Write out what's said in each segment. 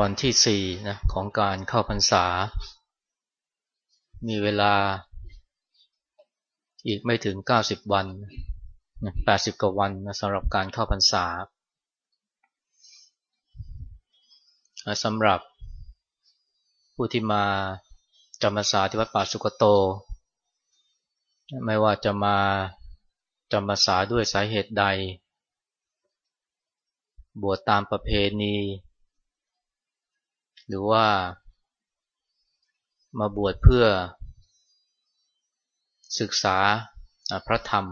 วันที่สี่นะของการเข้าพรรษา มีเวลาอีกไม่ถึง 90 วัน 80 กว่าวันนะสำหรับการเข้าพรรษาสำหรับผู้ที่มาจำพรรษาที่วัดป่าสุกโต ไม่ว่าจะมาจำพรรษาด้วยสาเหตุใด บวชตามประเพณี หรือว่ามาบวชเพื่อศึกษาพระธรรม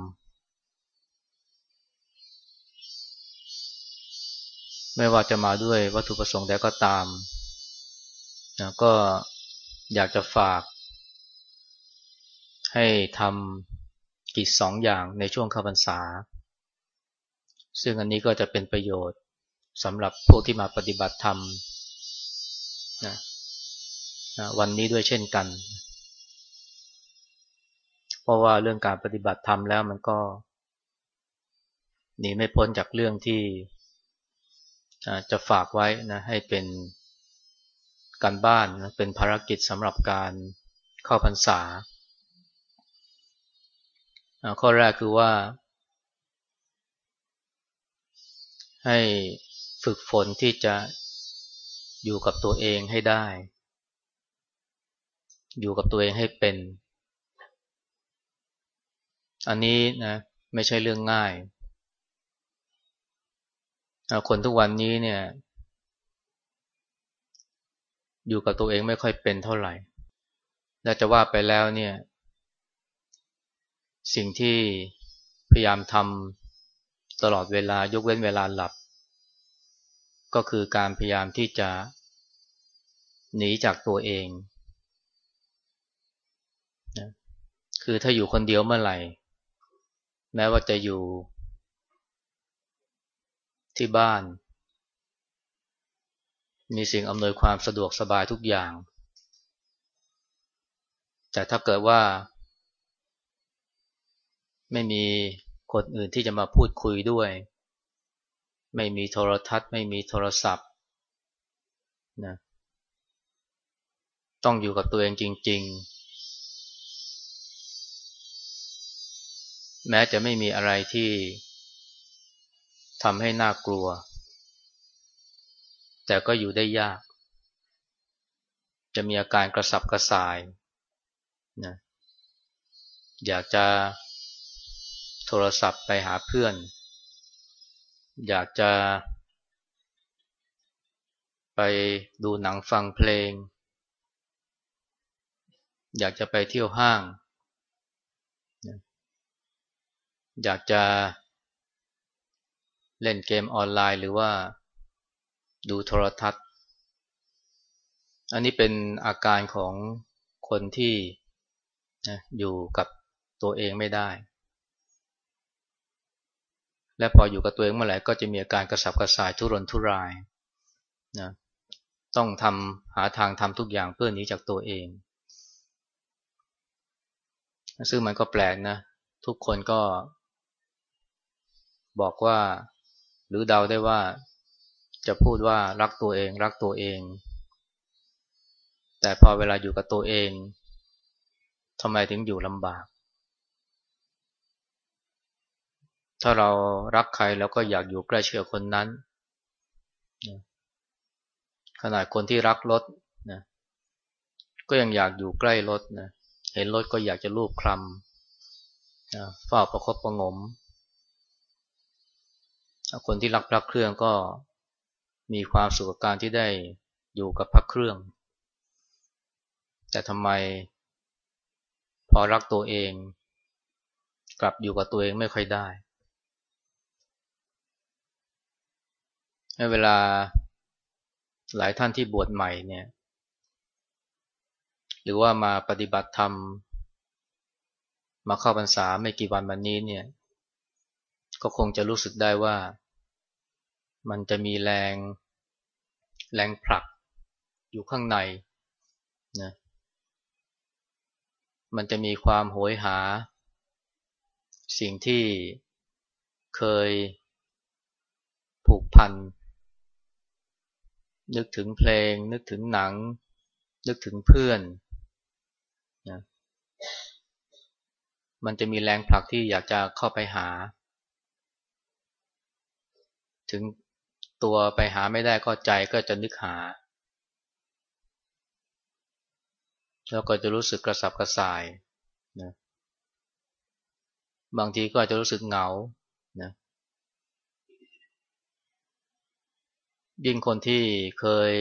ไม่ว่าจะมาด้วยวัตถุประสงค์ใดก็ตามนะก็อยากจะฝาก ให้ทำกิจสองอย่างในช่วงข้าพรรษา ซึ่งอันนี้ก็จะเป็นประโยชน์สำหรับพวกที่มาปฏิบัติธรรม นะนะวันนี้ด้วยเช่นกัน เพราะว่าเรื่องการปฏิบัติธรรมแล้วมันก็หนีไม่พ้นจากเรื่องที่จะฝากไว้นะให้เป็นการบ้านนะเป็นภารกิจสำหรับการเข้าพรรษา ข้อแรกคือว่า ให้ฝึกฝนที่จะ อยู่กับตัวเองให้ได้ อยู่กับตัวเองให้เป็น อันนี้นะไม่ใช่เรื่องง่าย คนทุกวันนี้เนี่ย อยู่กับตัวเองไม่ค่อยเป็นเท่าไหร่ และจะว่าไปแล้วเนี่ย สิ่งที่พยายามทำตลอดเวลายกเว้นเวลาหลับ ก็คือการพยายามที่จะ หนีจากตัวเองนะคือถ้าอยู่คนเดียวเมื่อไหร่ แม้ว่าจะอยู่ที่บ้าน มีสิ่งอำนวยความสะดวกสบายทุกอย่าง แต่ถ้าเกิดว่า ไม่มีคนอื่นที่จะมาพูดคุยด้วย ไม่มีโทรทัศน์ ไม่มีโทรศัพท์นะ ต้องอยู่กับตัวเองจริง ๆ แม้จะไม่มีอะไรที่ทำให้น่ากลัว แต่ก็อยู่ได้ยาก จะมีอาการกระสับกระส่ายนะอยากจะโทรศัพท์ไปหาเพื่อน อยากจะไปดูหนังฟังเพลง อยากจะไปเที่ยวห้าง อยากจะเล่นเกมออนไลน์หรือว่าดูโทรทัศน์ อันนี้เป็นอาการของคนที่อยู่กับตัวเองไม่ได้ และพออยู่กับตัวเองเมื่อไหร่ก็จะมีอาการกระสับกระส่ายทุรนทุรายนะต้องทำหาทางทำทุกอย่างเพื่อหนีจากตัวเอง ซึ่งมันก็แปลกนะ ทุกคนก็ บอกว่า หรือเดาได้ว่า จะพูดว่ารักตัวเอง รักตัวเอง แต่พอเวลาอยู่กับตัวเองทำไมถึงอยู่ลำบาก ถ้าเรารักใครแล้วก็อยากอยู่ใกล้เชื่อคนนั้น ขนาดคนที่รักรถนะก็ยังอยากอยู่ใกล้รถนะ เห็นรถก็อยากจะลูบคลำเฝ้าประคบประงม คนที่รักพระเครื่องก็มีความสุขกับการที่ได้อยู่กับพระเครื่อง แต่ทำไมพอรักตัวเอง กลับอยู่กับตัวเองไม่ค่อยได้เวลาหลายท่านที่บวชใหม่เนี่ย หรือว่ามาปฏิบัติธรรม มาเข้าพรรษาไม่กี่วันวันนี้เนี่ย ก็คงจะรู้สึกได้ว่า มันจะมีแรง แรงผลักอยู่ข้างในนะมันจะมีความโหยหา สิ่งที่เคยผูกพัน นึกถึงเพลง นึกถึงหนัง นึกถึงเพื่อน มันจะมีแรงผลักที่อยากจะเข้าไปหา ถึงตัวไปหาไม่ได้ก็ใจก็จะนึกหา แล้วก็จะรู้สึกกระสับกระส่ายนะบางทีก็อาจจะรู้สึกเหงานะยิ่งคนที่เคย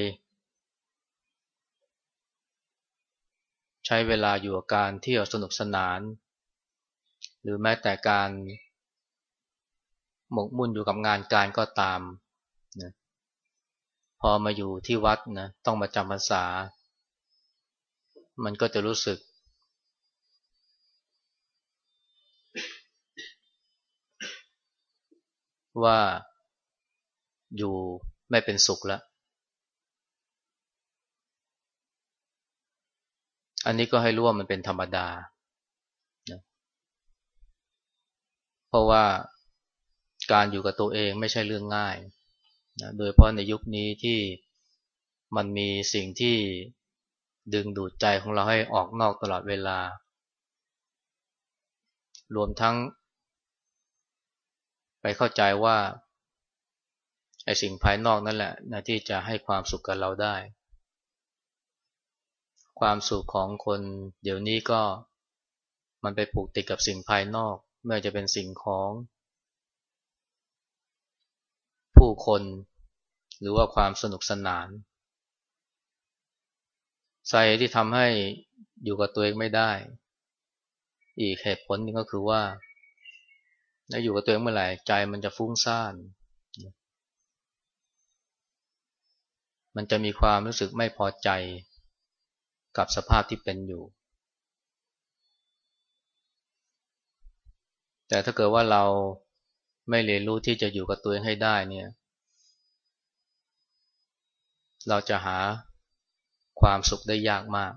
ใช้เวลาอยู่กับการเที่ยวสนุกสนาน หรือแม้แต่การหมกมุ่นอยู่กับงานการก็ตามนะพอมาอยู่ที่วัดนะต้องมาจำพรรษา มันก็จะรู้สึก ว่าอยู่ไม่เป็นสุขแล้ว อันนี้ก็ให้รู้ว่ามันเป็นธรรมดานะเพราะว่าการอยู่กับตัวเองไม่ใช่เรื่องง่ายนะโดยเพราะในยุคนี้ที่มันมีสิ่งที่ดึงดูดใจของเราให้ออกนอกตลอดเวลา รวมทั้ง ไปเข้าใจว่าไอ้สิ่งภายนอกนั่นแหละนะที่จะให้ความสุขกับเราได้ ความสุขของคน เดี๋ยวนี้ก็มันไปผูกติดกับสิ่งภายนอก ไม่ว่าจะเป็นสิ่งของ ผู้คน หรือว่าความสนุกสนานสาเหตุที่ทำให้อยู่กับตัวเองไม่ได้ อีกเหตุผลนึงก็คือว่าถ้าอยู่กับตัวเองเมื่อไหร่ใจมันจะฟุ้งซ่าน มันจะมีความรู้สึกไม่พอใจ กับสภาพที่เป็นอยู่ แต่ถ้าเกิดว่าเราไม่เรียนรู้ที่จะอยู่กับตัวเองให้ได้เนี่ย เราจะหาความสุขได้ยากมาก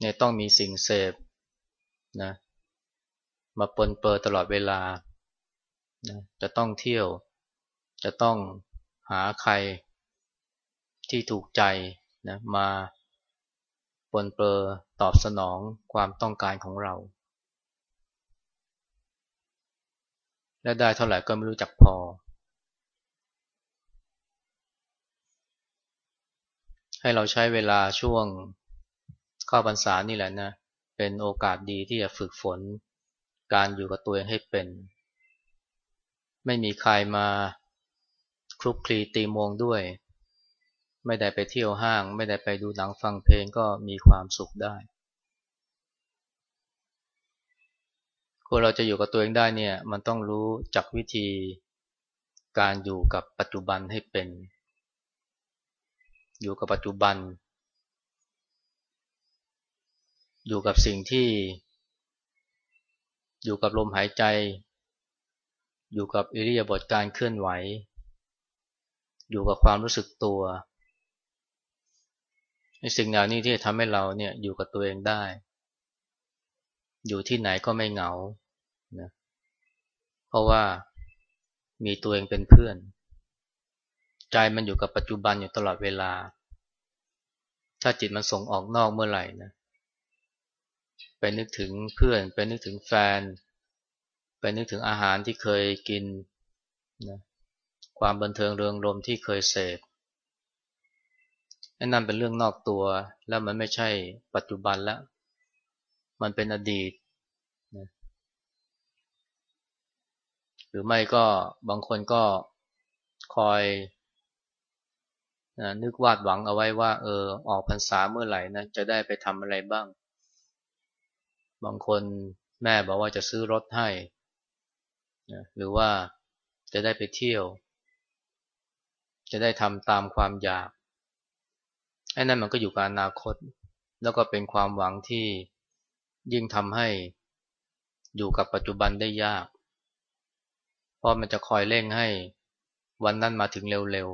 เนี่ยต้องมีสิ่งเสพนะมาปนเปื้อตลอดเวลานะจะต้องเที่ยว จะต้องหาใคร ที่ถูกใจนะมาปนเปื้อตอบสนองความต้องการของเรา และได้เท่าไหร่ก็ไม่รู้จักพอ ให้เราใช้เวลาช่วงเข้าพรรษานี่แหละนะ เป็นโอกาสดีที่จะฝึกฝนการอยู่กับตัวเองให้เป็น ไม่มีใครมาคลุกคลีตีมงด้วย ไม่ได้ไปเที่ยวห้าง ไม่ได้ไปดูหนังฟังเพลงก็มีความสุขได้คนเราจะอยู่กับตัวเองได้เนี่ย มันต้องรู้จักวิธีการอยู่กับปัจจุบันให้เป็น อยู่กับปัจจุบัน อยู่กับสิ่งที่ อยู่กับลมหายใจ อยู่กับอิริยาบถการเคลื่อนไหว อยู่กับความรู้สึกตัว ในสิ่งเหล่านี้ที่ทำให้เราเนี่ยอยู่กับตัวเองได้ อยู่ที่ไหนก็ไม่เหงานะเพราะว่ามีตัวเองเป็นเพื่อน ใจมันอยู่กับปัจจุบันอยู่ตลอดเวลา ถ้าจิตมันส่งออกนอกเมื่อไหร่นะไปนึกถึงเพื่อน ไปนึกถึงแฟน ไปนึกถึงอาหารที่เคยกินนะความบันเทิงเริงรมที่เคยเสพ นั่นเป็นเรื่องนอกตัว แล้วมันไม่ใช่ปัจจุบันแล้วมันเป็นอดีตนะหรือไม่ก็บางคนก็คอยนะนึกวาดหวังเอาไว้ว่า เออ ออกพรรษาเมื่อไหร่นะจะได้ไปทำอะไรบ้าง บางคนแม่บอกว่าจะซื้อรถให้นะหรือว่าจะได้ไปเที่ยว จะได้ทำตามความอยาก อ้นั่นมันก็อยู่กับอนาคต แล้วก็เป็นความหวังที่ยิ่งทำให้อยู่กับปัจจุบันได้ยาก เพราะมันจะคอยเร่งให้วันนั้นมาถึงเร็ว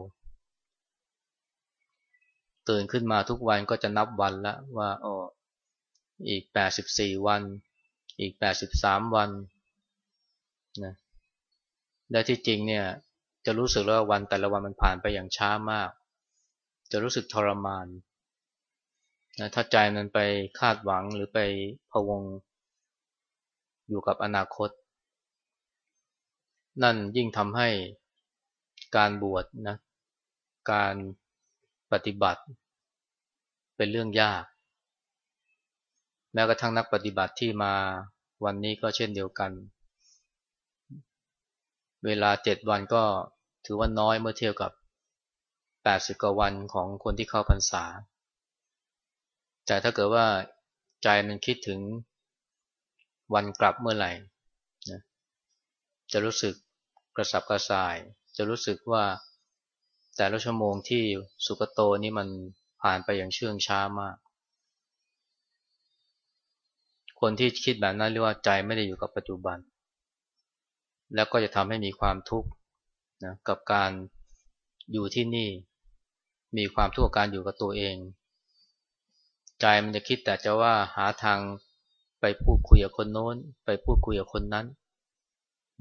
ๆ ตื่นขึ้นมาทุกวันก็จะนับวันล้วว่าอ๋ออีก 84 วัน อีก 83 วันนะและที่จริงเนี่ยจะรู้สึกว่าวันแต่ละวันมันผ่านไปอย่างช้ามาก จะรู้สึกทรมานนะถ้าใจมันไปคาดหวังหรือไปพวงอยู่กับอนาคต นั่นยิ่งทำให้การบวชนะการปฏิบัติ เป็นเรื่องยาก แม้กระทั่งนักปฏิบัติที่มาวันนี้ก็เช่นเดียวกัน เวลาเจ็ดวันก็ถือว่าน้อยเมื่อเทียบกับ แปดสิบกว่าวันของคนที่เข้าพรรษา แต่ถ้าเกิดว่าใจมันคิดถึงวันกลับเมื่อไหร่นะจะรู้สึกกระสับกระส่าย จะรู้สึกว่าแต่ละชั่วโมงที่สุกโตนี้มันผ่านไปอย่างเชื่องช้ามาก คนที่คิดแบบนั้นเรียกว่าใจไม่ได้อยู่กับปัจจุบัน แล้วก็จะทำให้มีความทุกข์นะกับการอยู่ที่นี่ มีความทุกข์กับการอยู่กับตัวเอง ใจมันจะคิดแต่จะว่าหาทางไปพูดคุยกับคนโน้น ไปพูดคุยกับคนนั้น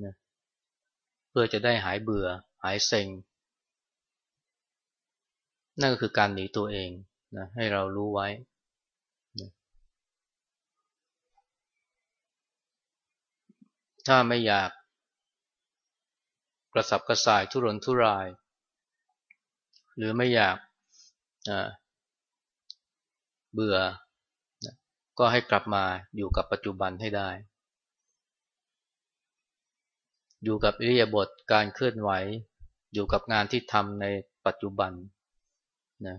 นะเพื่อจะได้หายเบื่อ หายเซ็ง นั่นก็คือการหนีตัวเองนะให้เรารู้ไว้นะถ้าไม่อยากกระสับกระส่ายทุรนทุราย หรือไม่อยากเบื่อ ก็ให้กลับมาอยู่กับปัจจุบันให้ได้ อยู่กับอิริยาบถการเคลื่อนไหว อยู่กับงานที่ทำในปัจจุบันนะ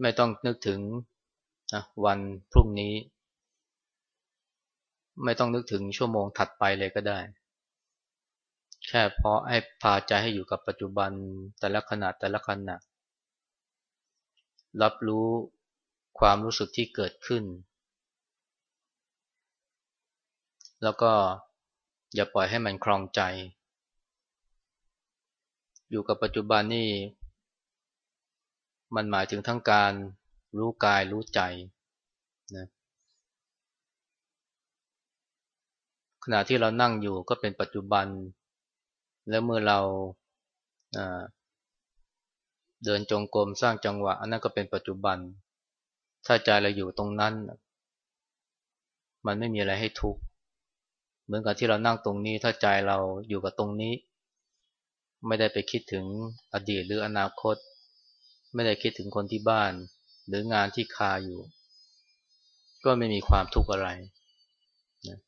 ไม่ต้องนึกถึงนะวันพรุ่งนี้ ไม่ต้องนึกถึงชั่วโมงถัดไปเลยก็ได้ แค่เพราะให้พาใจให้อยู่กับปัจจุบันแต่ละขณะแต่ละขณะ รับรู้ความรู้สึกที่เกิดขึ้น แล้วก็อย่าปล่อยให้มันคลองใจ อยู่กับปัจจุบันนี่ มันหมายถึงทั้งการรู้กายรู้ใจนะขณะที่เรานั่งอยู่ก็เป็นปัจจุบัน แล้วเมื่อเราเดินจงกรมสร้างจังหวะ อันนั้นก็เป็นปัจจุบัน ถ้าใจเราอยู่ตรงนั้น มันไม่มีอะไรให้ทุกข์เหมือนกับที่เรานั่งตรงนี้ ถ้าใจเราอยู่กับตรงนี้ ไม่ได้ไปคิดถึงอดีตหรืออนาคต ไม่ได้คิดถึงคนที่บ้าน หรืองานที่คาอยู่ ก็ไม่มีความทุกข์อะไรนะ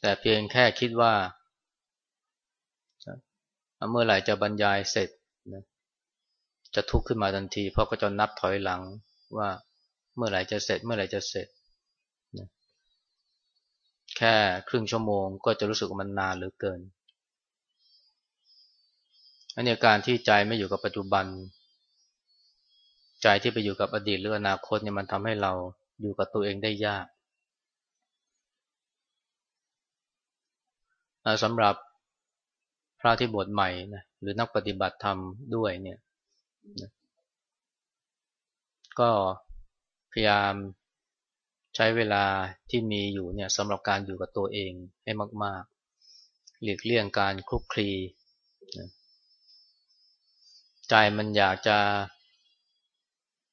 แต่เพียงแค่คิดว่า เมื่อไหร่จะบรรยายเสร็จนะจะทุกข์ขึ้นมาทันที เพราะก็จะนับถอยหลังว่าเมื่อไหร่จะเสร็จ เมื่อไหร่จะเสร็จนะแค่ครึ่งชั่วโมงก็จะรู้สึกว่ามันนานเหลือเกินอันนี้การที่ใจไม่อยู่กับปัจจุบัน ใจที่ไปอยู่กับอดีตหรืออนาคตเนี่ยมันทำให้เราอยู่กับตัวเองได้ยาก สำหรับพระที่บวชใหม่นะหรือนักปฏิบัติธรรมด้วยเนี่ยก็พยายามใช้เวลาที่มีอยู่เนี่ยสำหรับการอยู่กับตัวเองให้มาก ๆ หลีกเลี่ยงการคลุกคลีนะใจมันอยากจะ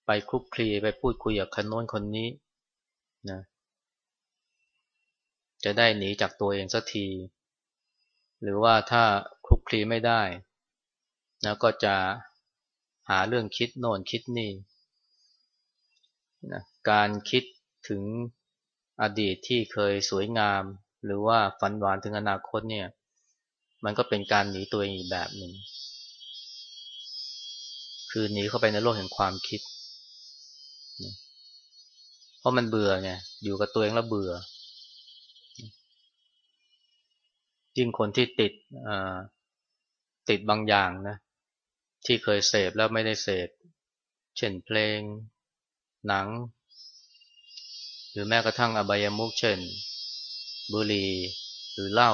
ไปคลุกคลีไปพูดคุยกับคนโน้นคนนี้นะจะได้หนีจากตัวเองสักที หรือว่าถ้าคลุกคลีไม่ได้นะก็จะหาเรื่องคิดโน่นคิดนี่นะการคิดถึงอดีตที่เคยสวยงาม หรือว่าฝันหวานถึงอนาคตเนี่ย มันก็เป็นการหนีตัวเองอีกแบบหนึ่งคือหนีเข้าไปในโลกแห่งความคิด เพราะมันเบื่อไงอยู่กับตัวเองแล้วเบื่อ ยิ่งคนที่ติดติดบางอย่างนะที่เคยเสพแล้วไม่ได้เสพเช่นเพลง หนัง หรือแม้กระทั่งอบายมุกเช่น บุหรี่หรือเหล้า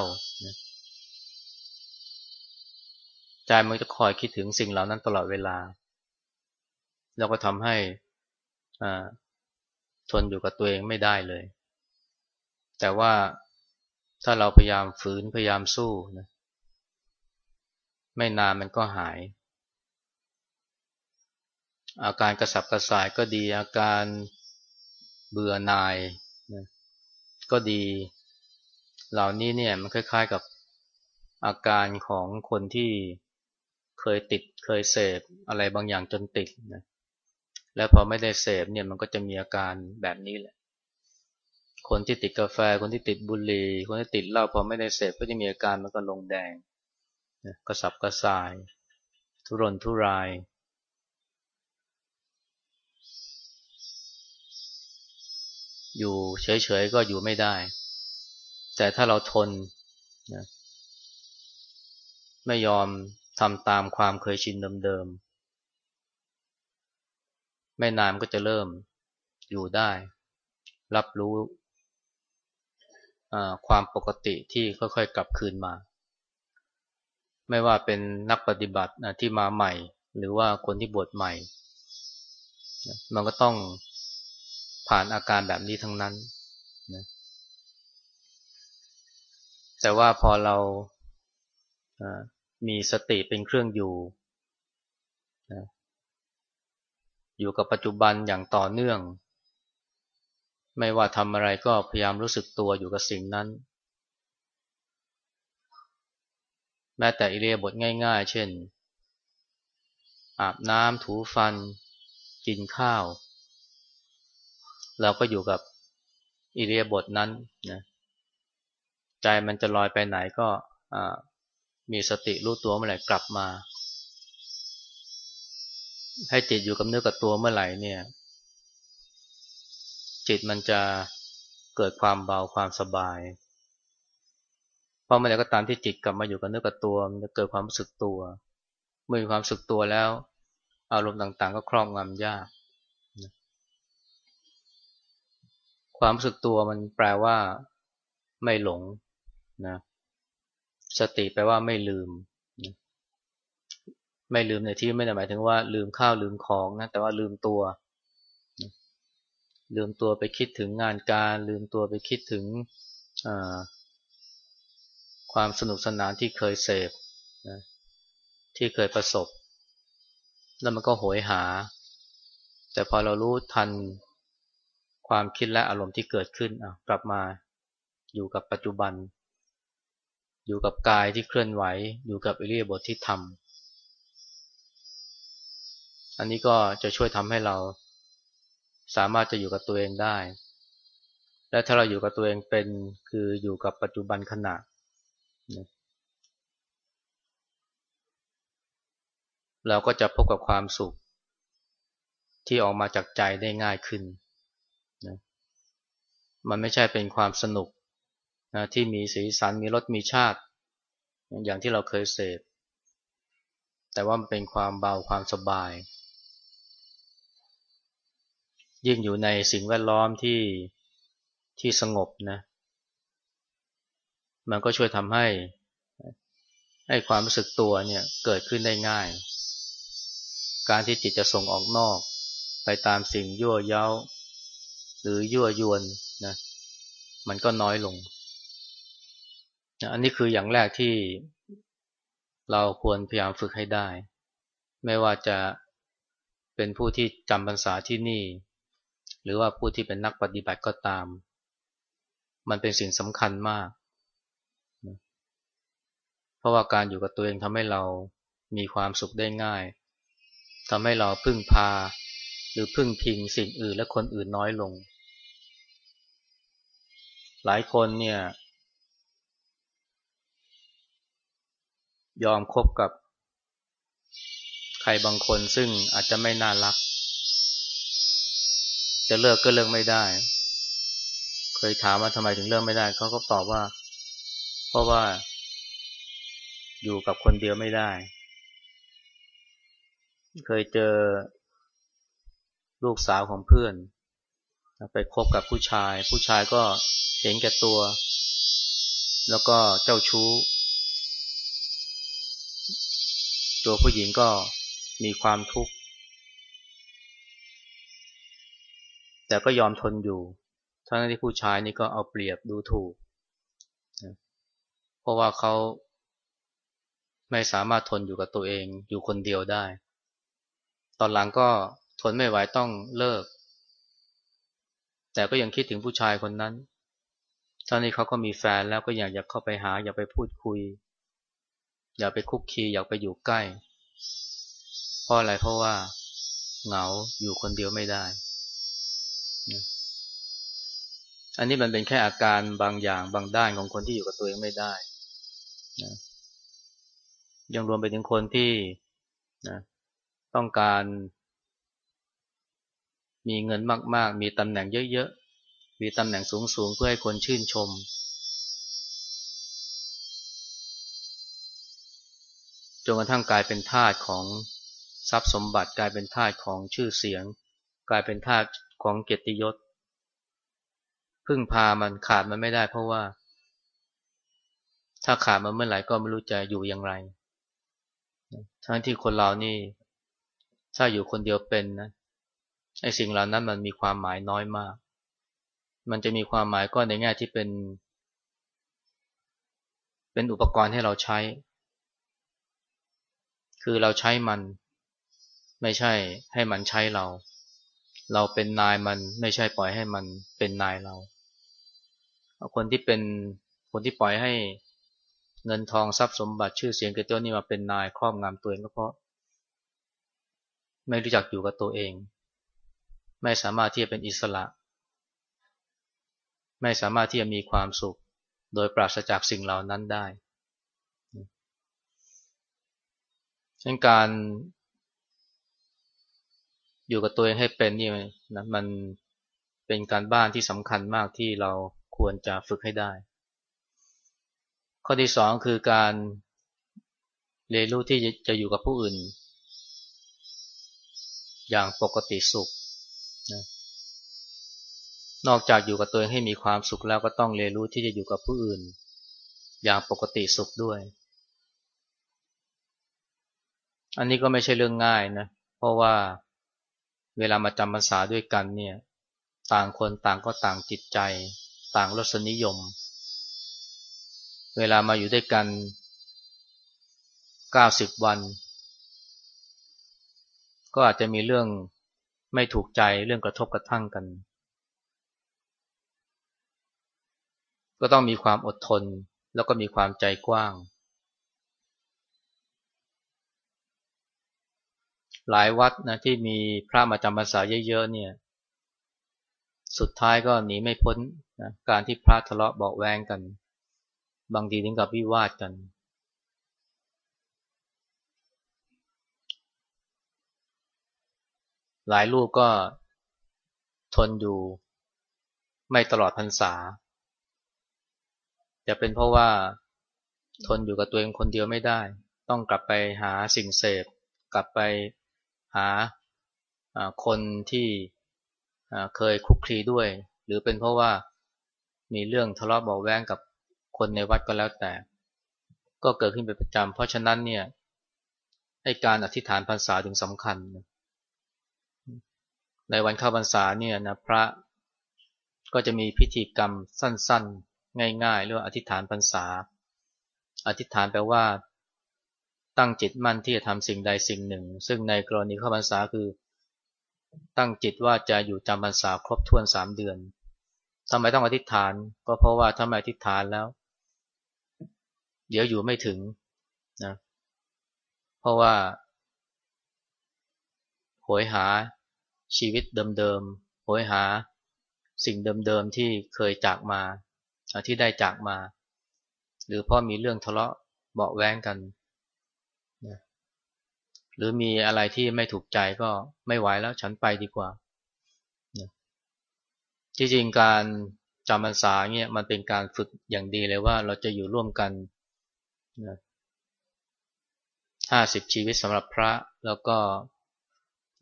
ใจมันจะคอยคิดถึงสิ่งเหล่านั้นตลอดเวลา แล้วก็ทำให้ทนอยู่กับตัวเองไม่ได้เลย แต่ว่า ถ้าเราพยายามฝืนพยายามสู้นะไม่นานมันก็หาย อาการกระสับกระส่ายก็ดีอาการเบื่อหน่ายนะก็ดี เหล่านี้เนี่ยมันคล้ายๆกับอาการของคนที่เคยติดเคยเสพอะไรบางอย่างจนติดนะ แล้วพอไม่ได้เสพเนี่ยมันก็จะมีอาการแบบนี้แหละ คนที่ติดกาแฟ คนที่ติดบุหรี่ คนที่ติดเหล้าพอไม่ได้เสพก็จะมีอาการมันก็ลงแดงกระสับกระส่าย ทุรนทุราย อยู่เฉยๆก็อยู่ไม่ได้ แต่ถ้าเราทนนะไม่ยอมทำตามความเคยชินเดิมๆ ไม่นานก็จะเริ่มอยู่ได้ รับรู้ ความปกติที่ค่อยๆ กลับคืนมา ไม่ว่าเป็นนักปฏิบัติที่มาใหม่ หรือว่าคนที่บวชใหม่ มันก็ต้องผ่านอาการแบบนี้ทั้งนั้นนะแต่ว่าพอเรามีสติเป็นเครื่องอยู่นะอยู่กับปัจจุบันอย่างต่อเนื่อง ไม่ว่าทำอะไรก็พยายามรู้สึกตัวอยู่กับสิ่งนั้น แม้แต่อิเลียบทง่าย ๆ เช่น อาบน้ำถูฟัน กินข้าว เราก็อยู่กับอิเลียบทนั้นนะใจมันจะลอยไปไหนก็มีสติรู้ตัวเมื่อไหร่กลับมา ให้จิตอยู่กับเนื้อกับตัวเมื่อไหร่เนี่ย จิตมันจะเกิดความเบาความสบายเพราะเมื่อไหร่ก็ตามที่จิตกลับมาอยู่กับเนื้อกับตัวมันจะเกิดความรู้สึกตัว เมื่อมีความรู้สึกตัวแล้ว อารมณ์ต่างๆ ก็ครอบงำยาก ความรู้สึกตัวมันแปลว่า ไม่หลงนะสติแปลว่าไม่ลืม ไม่ลืมในที่ไม่ได้หมายถึงว่า ลืมข้าวลืมของนะแต่ว่าลืมตัว ลืมตัวไปคิดถึงงานการ ลืมตัวไปคิดถึงความสนุกสนานที่เคยเสพนะที่เคยประสบ แล้วมันก็โหยหา แต่พอเรารู้ทันความคิดและอารมณ์ที่เกิดขึ้นกลับมาอยู่กับปัจจุบัน อยู่กับกายที่เคลื่อนไหว อยู่กับอิริยาบถทที่ทำอันนี้ก็จะช่วยทำให้เรา สามารถจะอยู่กับตัวเองได้ และถ้าเราอยู่กับตัวเองเป็นคืออยู่กับปัจจุบันขณะเราก็จะพบกับความสุข ที่ออกมาจากใจได้ง่ายขึ้นนะมันไม่ใช่เป็นความสนุกนะที่มีสีสันมีรสมีชาติ อย่างที่เราเคยเสพแต่ว่ามันเป็นความเบาความสบาย ยิ่งอยู่ในสิ่งแวดล้อมที่ที่สงบนะ มันก็ช่วยทำให้ให้ความรู้สึกตัวเนี่ยเกิดขึ้นได้ง่าย การที่จิตจะส่งออกนอก ไปตามสิ่งยั่วเย้า หรือยั่วยวนนะมันก็น้อยลงอันนี้คืออย่างแรกที่เราควรพยายามฝึกให้ได้ ไม่ว่าจะเป็นผู้ที่จำพรรษาที่นี่ หรือว่าผู้ที่เป็นนักปฏิบัติก็ตาม มันเป็นสิ่งสำคัญมาก เพราะว่าการอยู่กับตัวเองทำให้เรามีความสุขได้ง่ายทำให้เราพึ่งพา หรือพึ่งพิงสิ่งอื่นและคนอื่นน้อยลง หลายคนเนี่ย ยอมคบกับใครบางคนซึ่งอาจจะไม่น่ารัก จะเลิกก็เลิกไม่ได้ เคยถามว่าทำไมถึงเลิกไม่ได้ เขาก็ตอบว่า เพราะว่าอยู่กับคนเดียวไม่ได้ เคยเจอลูกสาวของเพื่อน ไปคบกับผู้ชาย ผู้ชายก็เห็นแก่ตัว แล้วก็เจ้าชู้ ตัวผู้หญิงก็มีความทุกข์ แต่ก็ยอมทนอยู่ ทั้งที่ผู้ชายนี่ก็เอาเปรียบดูถูก เพราะว่าเขาไม่สามารถทนอยู่กับตัวเองอยู่คนเดียวได้ ตอนหลังก็ทนไม่ไหวต้องเลิก แต่ก็ยังคิดถึงผู้ชายคนนั้นตอนนี้เขาก็มีแฟนแล้วก็อยากอยากเข้าไปหา อยากไปพูดคุย อยากไปคุกคีอยากไปอยู่ใกล้ เพราะอะไรเพราะว่าเหงาอยู่คนเดียวไม่ได้ อันนี้มันเป็นแค่อาการบางอย่างบางด้านของคนที่อยู่กับตัวเองไม่ได้นะยังรวมไปถึงคนที่นะต้องการมีเงินมาก ๆ มีตำแหน่งเยอะ ๆ มีตำแหน่งสูง ๆ เพื่อให้คนชื่นชม จนกระทั่งกลายเป็นทาสของทรัพย์สมบัติ กลายเป็นทาสของชื่อเสียง กลายเป็นทาส ของเกียรติยศ พึ่งพามันขาดมันไม่ได้เพราะว่า ถ้าขาดมันเมื่อไหร่ก็ไม่รู้จะอยู่อย่างไรทั้งที่คนเรานี่ ถ้าอยู่คนเดียวเป็นนะไอ้สิ่งเหล่านั้นมันมีความหมายน้อยมาก มันจะมีความหมายก็ในแง่ที่เป็น เป็นอุปกรณ์ให้เราใช้ คือเราใช้มัน ไม่ใช่ให้มันใช้เรา เราเป็นนายมันไม่ใช่ปล่อยให้มันเป็นนายเราคนที่เป็นคนที่ปล่อยให้เงินทองทรัพย์สมบัติชื่อเสียงเกิดตัวนี้มาเป็นนายครอบงำตัวเองก็เพราะ ไม่รู้จักอยู่กับตัวเอง ไม่สามารถที่จะเป็นอิสระ ไม่สามารถที่จะมีความสุข โดยปราศจากสิ่งเหล่านั้นได้เช่นการ อยู่กับตัวเองให้เป็นนี่นะมันเป็นการบ้านที่สำคัญมากที่เราควรจะฝึกให้ได้ ข้อที่สองคือการเรียนรู้ที่จะอยู่กับผู้อื่น อย่างปกติสุขนะนอกจากอยู่กับตัวเองให้มีความสุขแล้วก็ต้องเรียนรู้ที่จะอยู่กับผู้อื่น อย่างปกติสุขด้วย อันนี้ก็ไม่ใช่เรื่องง่ายนะ เพราะว่า เวลามาจำภาษาด้วยกันเนี่ยต่างคนต่างก็ต่างจิตใจ ต่างรสนิยม เวลามาอยู่ด้วยกัน 90 วัน ก็อาจจะมีเรื่องไม่ถูกใจเรื่องกระทบกระทั่งกัน ก็ต้องมีความอดทนแล้วก็มีความใจกว้าง หลายวัดนะที่มีพระมาจำพรรษาเยอะๆเนี่ย สุดท้ายก็หนีไม่พ้นนะการที่พระทะเลาะเบาแวงกัน บางทีถึงกับวิวาทกัน หลายรูปก็ทนอยู่ไม่ตลอดพรรษา จะเป็นเพราะว่าทนอยู่กับตัวเองคนเดียวไม่ได้ ต้องกลับไปหาสิ่งเสพ กลับไป หาคนที่เคยคุกคีด้วย หรือเป็นเพราะว่ามีเรื่องทะเลาะเบาแวงกับคนในวัดก็แล้วแต่ ก็เกิดขึ้นเป็นประจำเพราะฉะนั้นเนี่ยให้การอธิษฐานพรรษาถึงสำคัญในวันเข้าพรรษาเนี่ยนะพระก็จะมีพิธีกรรมสั้นๆ ง่ายๆเรียกว่าอธิษฐานพรรษา อธิษฐานแปลว่า ตั้งจิตมั่นที่จะทำสิ่งใดสิ่งหนึ่ง ซึ่งในกรณีเข้าพรรษาคือ ตั้งจิตว่าจะอยู่จำพรรษาครบถ้วนสามเดือนทำไมต้องอธิษฐาน ก็เพราะว่าถ้าไม่อธิษฐานแล้ว เดี๋ยวอยู่ไม่ถึงนะเพราะว่าโหยหาชีวิตเดิมๆโหยหาสิ่งเดิมๆที่เคยจากมาที่ได้จากมา หรือพราะมีเรื่องทะเลาะเบาแว้งกัน หรือมีอะไรที่ไม่ถูกใจก็ไม่ไหวแล้วฉันไปดีกว่าจริงๆการจำพรรษาเนี่ยมันเป็นการฝึกอย่างดีเลยว่าเราจะอยู่ร่วมกันห้าสิบชีวิตสำหรับพระแล้วก็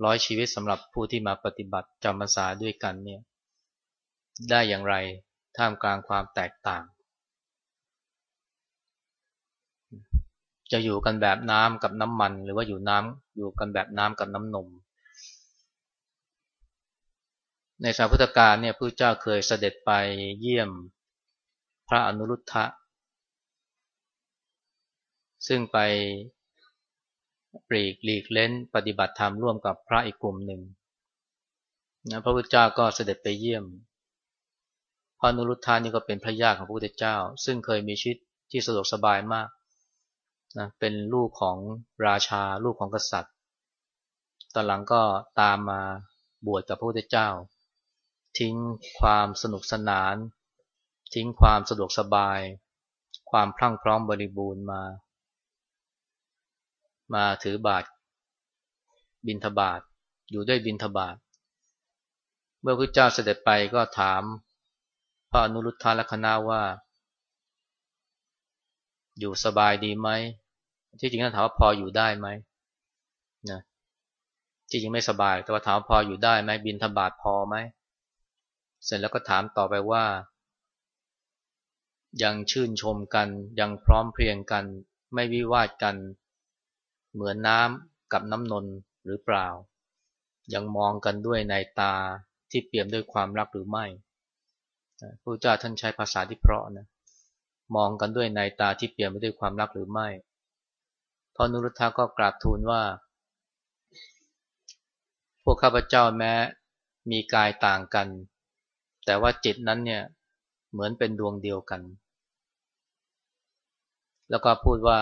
ร้อยชีวิตสำหรับผู้ที่มาปฏิบัติจำพรรษาด้วยกันเนี่ยได้อย่างไรท่ามกลางความแตกต่าง จะอยู่กันแบบน้ำกับน้ำมัน หรือว่าอยู่น้ำอยู่กันแบบน้ำกับน้ำนม ในสมัยพุทธกาลเนี่ยพระเจ้าเคยเสด็จไปเยี่ยมพระอนุรุทธะ ซึ่งไปปลีกหลีกเล้นปฏิบัติธรรมร่วมกับพระอีกกลุ่มหนึ่งนะพระพุทธเจ้าก็เสด็จไปเยี่ยม พระอนุรุทธานี่ก็เป็นพระญาติของพระพุทธเจ้า ซึ่งเคยมีชีวิตที่สะดวกสบายมาก นะเป็นลูกของราชา ลูกของกษัตริย์ ตอนหลังก็ตามมาบวชกับพระพุทธเจ้า ทิ้งความสนุกสนาน ทิ้งความสะดวกสบาย ความพรั่งพร้อมบริบูรณ์มา มาถือบาทบินทบาทอยู่ด้วยบินทบาทเมื่อพระเจ้าเสด็จไปก็ถามพระอนุรุทธาลคณาว่า อยู่สบายดีไหม ที่จริงท่าถามว่าพออยู่ได้ไหมนะที่จริงไม่สบาย แต่ว่าถามพออยู่ได้ไหมบินทบาทพอไหม เสร็จแล้วก็ถามต่อไปว่า ยังชื่นชมกัน ยังพร้อมเพรียงกัน ไม่วิวาทกัน เหมือนน้ำกับน้ำนนหรือเปล่า ยังมองกันด้วยในตาที่เปี่ยมด้วยความรักหรือไม่พระเจ้าท่านใช้ภาษาที่เพราะนะ มองกันด้วยในตาที่เปลี่ยมไปด้วยความรักหรือไม่พอนุรุทธะก็กราบทูลว่า พวกข้าพเจ้าแม้มีกายต่างกัน แต่ว่าจิตนั้นเนี่ยเหมือนเป็นดวงเดียวกัน แล้วก็พูดว่า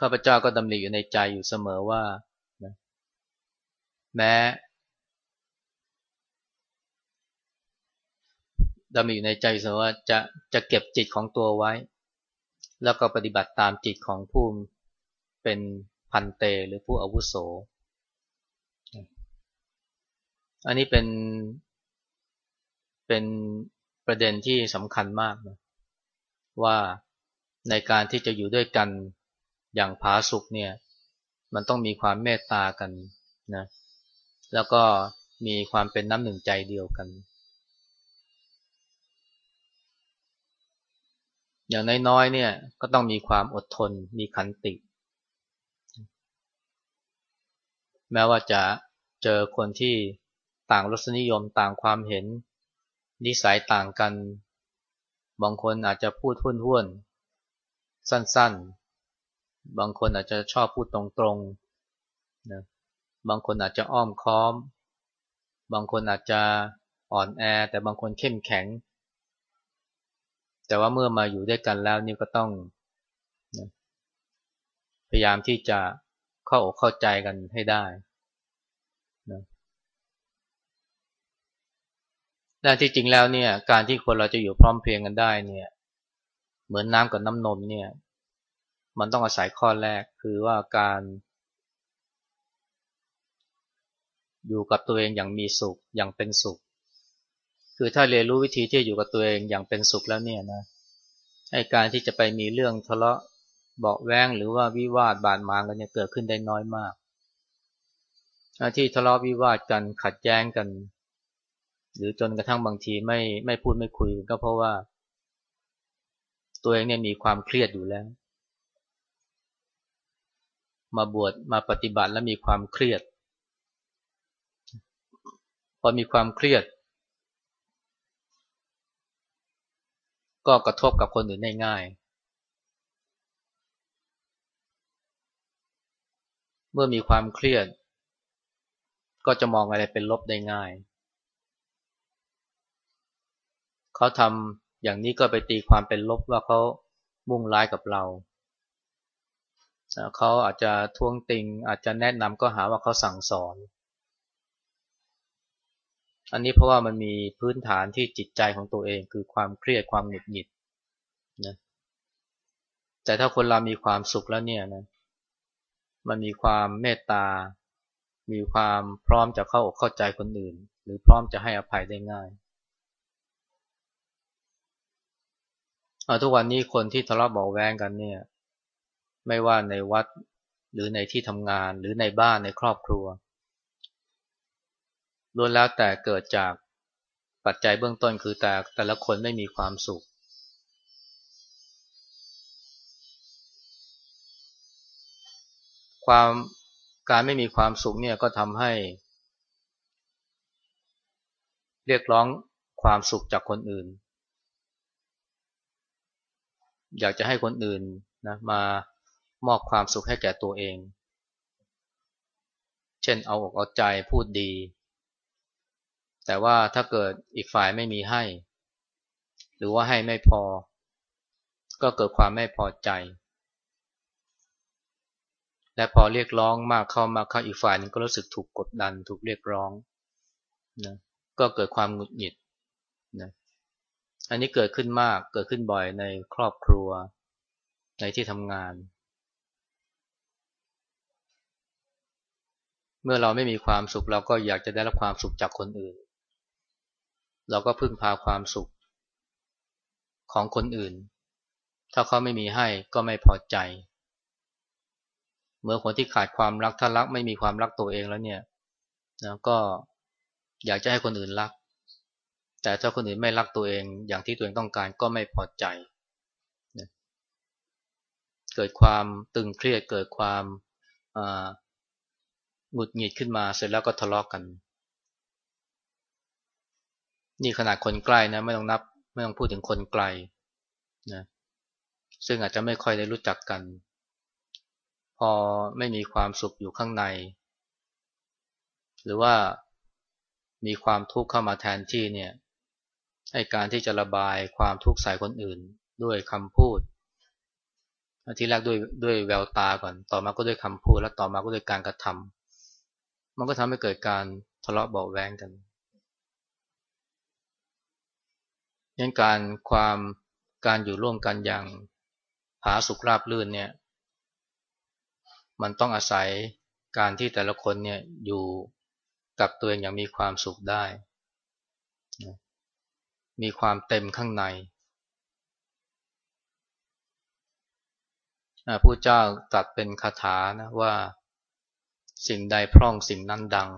ข้าพเจ้าก็ดำริอยู่ในใจอยู่เสมอว่า แม้ ดำริอยู่ในใจเสมอว่าจะจะเก็บจิตของตัวไว้ แล้วก็ปฏิบัติตามจิตของผู้เป็นพันเตหรือผู้อาวุโส อันนี้เป็นเป็นประเด็นที่สำคัญมากนะว่าในการที่จะอยู่ด้วยกันอย่างผาสุกเนี่ย มันต้องมีความเมตตากันนะแล้วก็มีความเป็นน้ำหนึ่งใจเดียวกัน อย่างน้อยๆเนี่ยก็ต้องมีความอดทน มีขันติ แม้ว่าจะเจอคนที่ต่างรสนิยมต่างความเห็น นิสัยต่างกัน บางคนอาจจะพูดห้วนๆสั้นๆ บางคนอาจจะชอบพูดตรงๆนะบางคนอาจจะอ้อมค้อม บางคนอาจจะอ่อนแอ แต่บางคนเข้มแข็ง แต่ว่าเมื่อมาอยู่ด้วยกันแล้วนี่ก็ต้องนะพยายามที่จะเข้าอกเข้าใจกันให้ได้นะแต่ที่จริงแล้วเนี่ย การที่คนเราจะอยู่พร้อมเพรียงกันได้เนี่ย เหมือนน้ำกับน้ำนมเนี่ย มันต้องอาศัยข้อแรกคือว่าการ อยู่กับตัวเองอย่างมีสุขอย่างเป็นสุข คือถ้าเรียนรู้วิธีที่อยู่กับตัวเองอย่างเป็นสุขแล้วเนี่ยนะให้การที่จะไปมีเรื่องทะเลาะเบาแวงหรือว่าวิวาทบาดหมางกันเนี่ยเกิดขึ้นได้น้อยมากที่ทะเลาะวิวาทกันขัดแย้งกัน หรือจนกระทั่งบางทีไม่ไม่พูดไม่คุยก็เพราะว่า ตัวเองเนี่ยมีความเครียดอยู่แล้ว มาบวชมาปฏิบัติแล้วมีความเครียด พอมีความเครียด ก็กระทบกับคนอื่นได้ง่าย เมื่อมีความเครียด ก็จะมองอะไรเป็นลบได้ง่าย เขาทำอย่างนี้ก็ไปตีความเป็นลบว่าเขามุ่งร้ายกับเราเขาอาจจะท้วงติงอาจจะแนะนำก็หาว่าเขาสั่งสอน อันนี้เพราะว่ามันมีพื้นฐานที่จิตใจของตัวเอง คือความเครียดความหงุดหงิดนะแต่ถ้าคนเรามีความสุขแล้วเนี่ยนะมันมีความเมตตา มีความพร้อมจะเข้าอกเข้าใจคนอื่น หรือพร้อมจะให้อภัยได้ง่ายเอาทุกวันนี้คนที่ทะเลาะเบาแวงกันเนี่ย ไม่ว่าในวัดหรือในที่ทำงานหรือในบ้านในครอบครัว ล้วนแล้วแต่เกิดจากปัจจัยเบื้องต้นคือแต่แต่ละคนไม่มีความสุข ความการไม่มีความสุขเนี่ยก็ทำให้ เรียกร้องความสุขจากคนอื่น อยากจะให้คนอื่นนะมามอบความสุขให้แก่ตัวเอง เช่นเอาอกเอาใจพูดดี แต่ว่าถ้าเกิดอีกฝ่ายไม่มีให้ หรือว่าให้ไม่พอ ก็เกิดความไม่พอใจ และพอเรียกร้องมากเข้ามากเข้าอีกฝ่ายนึงก็รู้สึกถูกกดดัน ถูกเรียกร้องนะก็เกิดความหงุดหงิดนะอันนี้เกิดขึ้นมากเกิดขึ้นบ่อยในครอบครัว ในที่ทำงาน เมื่อเราไม่มีความสุขเราก็อยากจะได้รับความสุขจากคนอื่น เราก็พึ่งพาความสุขของคนอื่น ถ้าเขาไม่มีให้ก็ไม่พอใจ เมื่อคนที่ขาดความรักถ้ารักไม่มีความรักตัวเองแล้วเนี่ยนะก็อยากจะให้คนอื่นรัก แต่ถ้าคนอื่นไม่รักตัวเองอย่างที่ตัวเองต้องการก็ไม่พอใจนะเกิดความตึงเครียดเกิดความหงุดหงิดขึ้นมาเสร็จแล้วก็ทะเลาะกกัน นี่ขนาดคนใกล้นะไม่ต้องนับ ไม่ต้องพูดถึงคนไกลนะซึ่งอาจจะไม่ค่อยได้รู้จักกัน พอไม่มีความสุขอยู่ข้างใน หรือว่ามีความทุกข์เข้ามาแทนที่เนี่ยให้การที่จะระบายความทุกข์ใส่คนอื่น ด้วยคำพูดที่แรกด้วยด้วยแววตาก่อน ต่อมาก็ด้วยคำพูด แล้วต่อมาก็ด้วยการกระทำมันก็ทำให้เกิดการทะเลาะเบาแวงกัน ยันการความการอยู่ร่วมกันอย่างผาสุขราบลื่นเนี่ย มันต้องอาศัยการที่แต่ละคนเนี่ยอยู่กับตัวเองอย่างมีความสุขได้ มีความเต็มข้างในผู้เจ้าตรัสเป็นคาถานะว่าสิ่งใดพร่องสิ่งนั้นดัง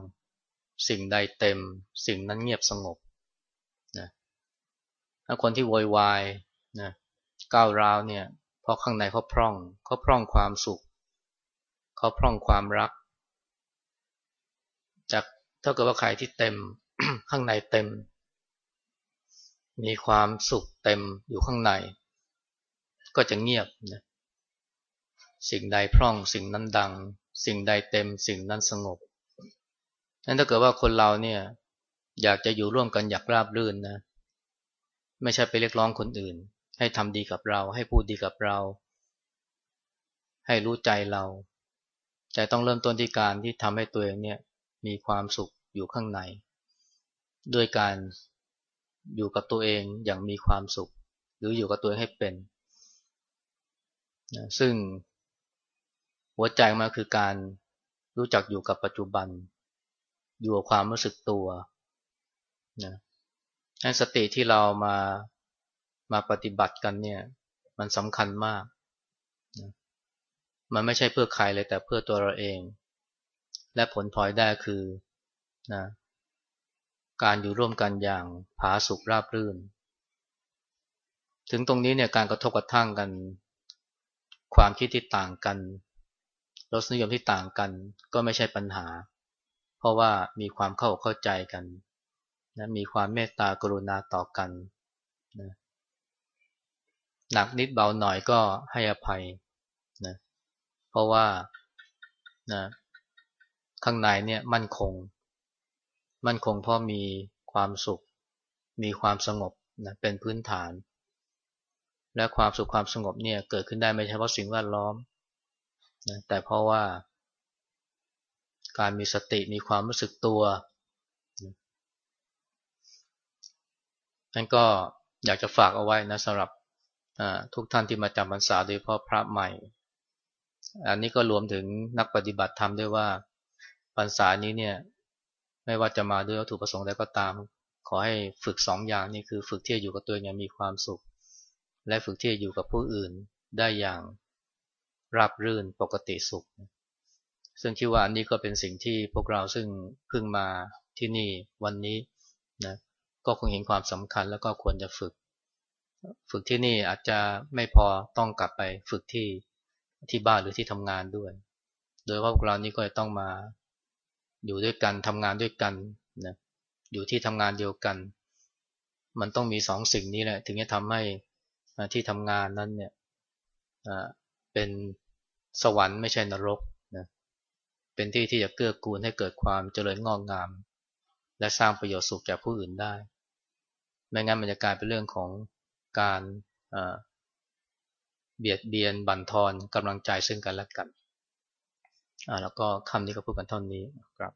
สิ่งใดเต็ม สิ่งนั้นเงียบสงบ คนที่โวยวายนะก้าวร้าวเนี่ยเพราะข้างในเขาพร่องเขาพร่องความสุขเขาพร่องความรัก จากถ้าเกิดว่าใครที่เต็มข้างในเต็ม มีความสุขเต็มอยู่ข้างใน ก็จะเงียบนะสิ่งใดพร่องสิ่งนั้นดัง สิ่งใดเต็มสิ่งนั้นสงบนั้นถ้าเกิดว่าคนเราเนี่ย อยากจะอยู่ร่วมกันอยากราบรื่นนะ ไม่ใช่ไปเรียกร้องคนอื่น ให้ทำดีกับเรา ให้พูดดีกับเรา ให้รู้ใจเราแต่ต้องเริ่มต้นที่การที่ทำให้ตัวเองเนี่ยมีความสุขอยู่ข้างใน ด้วยการอยู่กับตัวเองอย่างมีความสุข หรืออยู่กับตัวเองให้เป็นนะซึ่งหัวใจมาคือการรู้จักอยู่กับปัจจุบัน อยู่กับความรู้สึกตัวนะ สติที่เรามามาปฏิบัติกันเนี่ย มันสำคัญมาก มันไม่ใช่เพื่อใครเลยแต่เพื่อตัวเราเอง และผลพลอยได้คือนะการอยู่ร่วมกันอย่างผาสุกราบรื่น ถึงตรงนี้เนี่ยการกระทบกระทั่งกัน ความคิดที่ต่างกันรสนิยมที่ต่างกันก็ไม่ใช่ปัญหา เพราะว่ามีความเข้าเข้าใจกัน นะมีความเมตตากรุณาต่อกันนะหนักนิดเบาหน่อยก็ให้อภัยนะเพราะว่านะข้างในเนี่ยมั่นคง มั่นคงเพราะมีความสุข มีความสงบนะเป็นพื้นฐาน และความสุขความสงบเนี่ยเกิดขึ้นได้ไม่ใช่เพราะสิ่งแวดล้อมนะแต่เพราะว่า การมีสติมีความรู้สึกตัว นั่นก็อยากจะฝากเอาไว้นะสำหรับทุกท่านที่มาจำพรรษาโดยพาะพระใหม่ อันนี้ก็รวมถึงนักปฏิบัติธรรมด้วยว่าพรรษานี้เนี่ย ไม่ว่าจะมาด้วยวัตถุประสงค์ใดก็ตาม ขอให้ฝึกสองอย่างนี่คือฝึกที่จะอยู่กับตัวเองอย่างมีความสุข และฝึกที่จะอยู่กับผู้อื่นได้อย่างราบรื่นปกติสุข ซึ่งคิดว่าอันนี้ก็เป็นสิ่งที่พวกเราซึ่งเพิ่งมาที่นี่วันนี้นะ ก็คงเห็นความสำคัญแล้วก็ควรจะฝึก ฝึกที่นี่อาจจะไม่พอต้องกลับไปฝึกที่ที่บ้านหรือที่ทำงานด้วย โดยว่าพวกเรานี้ก็จะต้องมาอยู่ด้วยกันทำงานด้วยกันนะอยู่ที่ทำงานเดียวกัน มันต้องมีสองสิ่งนี้แหละ ถึงจะทำให้ที่ทำงานนั้นเนี่ยเป็นสวรรค์ไม่ใช่นรกนะเป็นที่ที่จะเกื้อกูลให้เกิดความเจริญงอกงาม และสร้างประโยชน์สุขแก่ผู้อื่นได้ ไม่งั้นมันจะกลายเป็นเรื่องของการเบียดเบียนบั่นทอนกำลังใจซึ่งกันและกันอ่าแล้วก็คำนี้ก็พูดกันเท่านี้ครับ